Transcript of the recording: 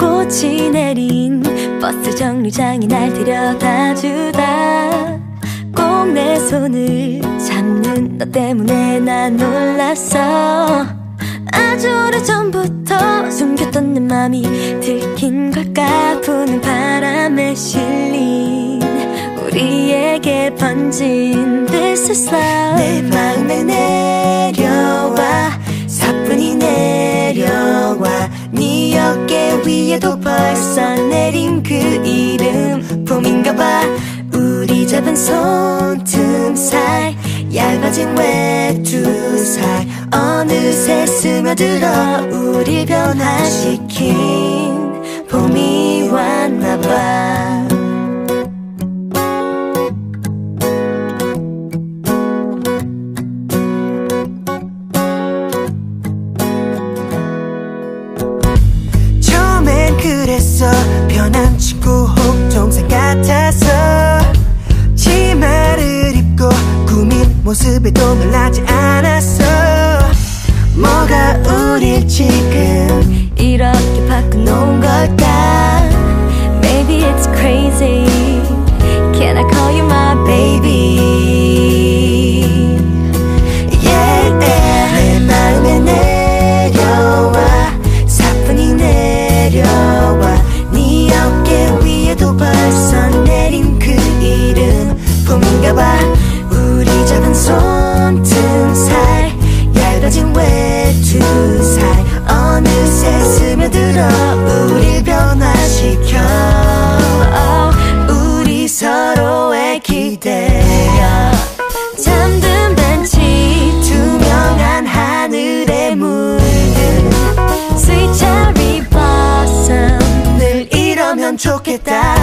빛이 내린 버스 정류장에 날 데려다주다. 꼭 내 손을 잡는 너 때문에 난 놀랐어. 아주 오래전부터 숨겼던 내 맘이 들킨 걸까? 부는 바람에 실린 우리에게 번진 This is love 내 마음에 내려 위에도 벌써 내린 그 이름. 봄인가봐. 우리 잡은 손틈 사이 얇아진 외두 사이. 어느새 스며들어 우리 변화시킨 그랬어. 변한 친구 혹 동생 같아서. 치마를 입고 꾸민 모습에도 놀라 이름 봄인가 봐. 우리 잡은 손틈 사이 얇아진 사이 어느새 스며들어 우릴 변화시켜. 우리 서로의 기대야 잠든 벤치 투명한 하늘에 물든 cherry blossom 늘 이러면 좋겠다. 우리 바